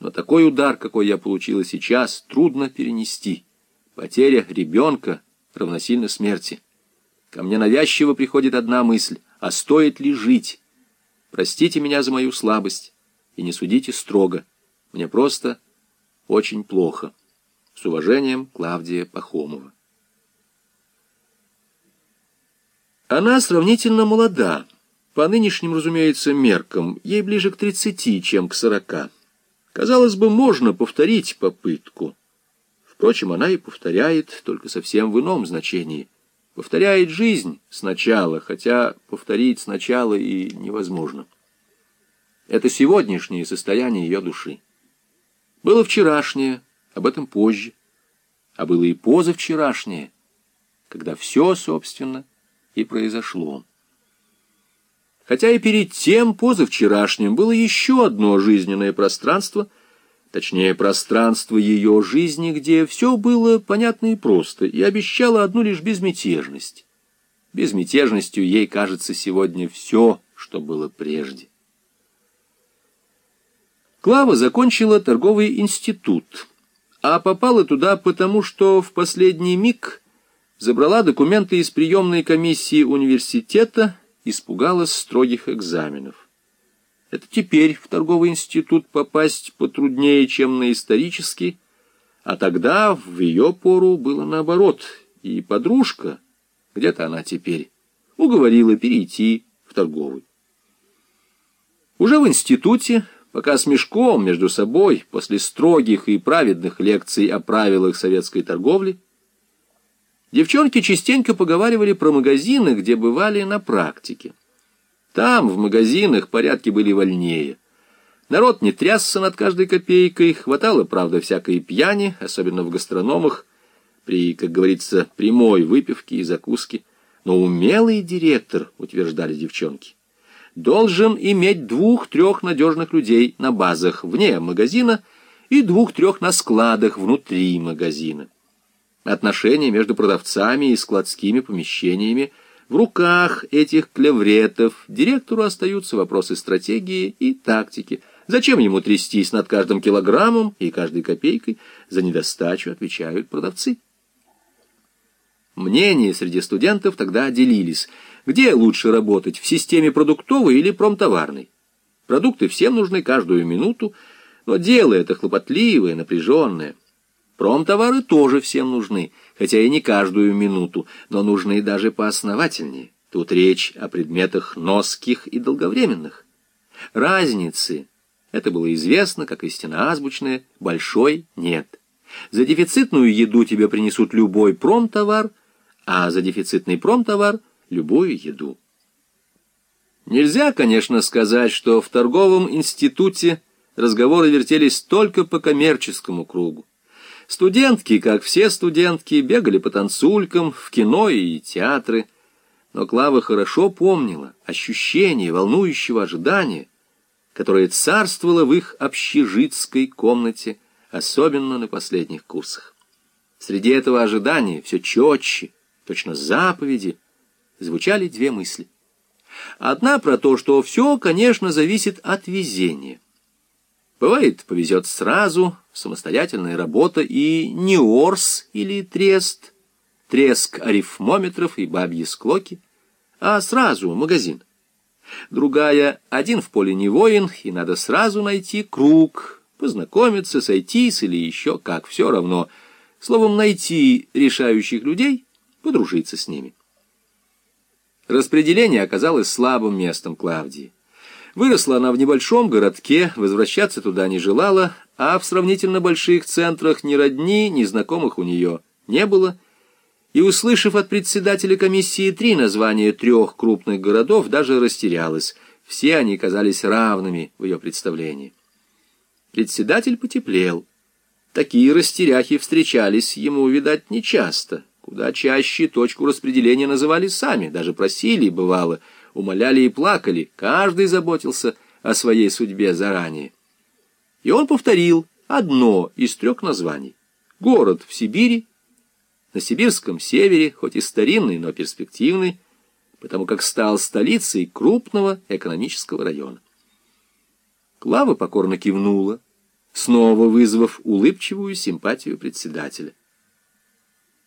Но такой удар, какой я получила сейчас, трудно перенести. Потеря ребенка равносильно смерти. Ко мне навязчиво приходит одна мысль, а стоит ли жить? Простите меня за мою слабость и не судите строго. Мне просто очень плохо. С уважением, Клавдия Пахомова. Она сравнительно молода. По нынешним, разумеется, меркам, ей ближе к тридцати, чем к сорока. Казалось бы, можно повторить попытку. Впрочем, она и повторяет, только совсем в ином значении. Повторяет жизнь сначала, хотя повторить сначала и невозможно. Это сегодняшнее состояние ее души. Было вчерашнее, об этом позже, а было и позавчерашнее, когда все, собственно, и произошло. Хотя и перед тем, позавчерашним, было еще одно жизненное пространство, точнее, пространство ее жизни, где все было понятно и просто, и обещало одну лишь безмятежность. Безмятежностью ей кажется сегодня все, что было прежде. Клава закончила торговый институт, а попала туда потому, что в последний миг забрала документы из приемной комиссии университета, испугалась строгих экзаменов. Это теперь в торговый институт попасть потруднее, чем на исторический, а тогда в ее пору было наоборот, и подружка, где-то она теперь, уговорила перейти в торговый. Уже в институте пока с мешком между собой, после строгих и праведных лекций о правилах советской торговли, девчонки частенько поговаривали про магазины, где бывали на практике. Там, в магазинах, порядки были вольнее. Народ не трясся над каждой копейкой, хватало, правда, всякой пьяни, особенно в гастрономах, при, как говорится, прямой выпивке и закуске. Но умелый директор, утверждали девчонки должен иметь двух-трех надежных людей на базах вне магазина и двух-трех на складах внутри магазина. Отношения между продавцами и складскими помещениями в руках этих клевретов директору остаются вопросы стратегии и тактики. Зачем ему трястись над каждым килограммом и каждой копейкой? За недостачу отвечают продавцы. Мнения среди студентов тогда делились – где лучше работать, в системе продуктовой или промтоварной? Продукты всем нужны каждую минуту, но дело это хлопотливое, напряженное. Промтовары тоже всем нужны, хотя и не каждую минуту, но нужны даже поосновательнее. Тут речь о предметах носких и долговременных. Разницы, это было известно, как истина азбучная, большой нет. За дефицитную еду тебе принесут любой промтовар, а за дефицитный промтовар любую еду. Нельзя, конечно, сказать, что в торговом институте разговоры вертелись только по коммерческому кругу. Студентки, как все студентки, бегали по танцулькам, в кино и театры, но Клава хорошо помнила ощущение волнующего ожидания, которое царствовало в их общежитской комнате, особенно на последних курсах. Среди этого ожидания все четче, точно заповеди — звучали две мысли. Одна про то, что все, конечно, зависит от везения. Бывает, повезет сразу, самостоятельная работа и не орс или трест, треск арифмометров и бабьи склоки, а сразу магазин. Другая, один в поле не воин, и надо сразу найти круг, познакомиться, сойтись или еще как, все равно. Словом, найти решающих людей, подружиться с ними. Распределение оказалось слабым местом Клавдии. Выросла она в небольшом городке, возвращаться туда не желала, а в сравнительно больших центрах ни родни, ни знакомых у нее не было, и, услышав от председателя комиссии три названия трех крупных городов, даже растерялась. Все они казались равными в ее представлении. Председатель потеплел. Такие растеряхи встречались ему, видать, нечасто. Куда чаще точку распределения называли сами, даже просили, бывало, умоляли и плакали, каждый заботился о своей судьбе заранее. И он повторил одно из трех названий. Город в Сибири, на сибирском севере, хоть и старинный, но перспективный, потому как стал столицей крупного экономического района. Клава покорно кивнула, снова вызвав улыбчивую симпатию председателя.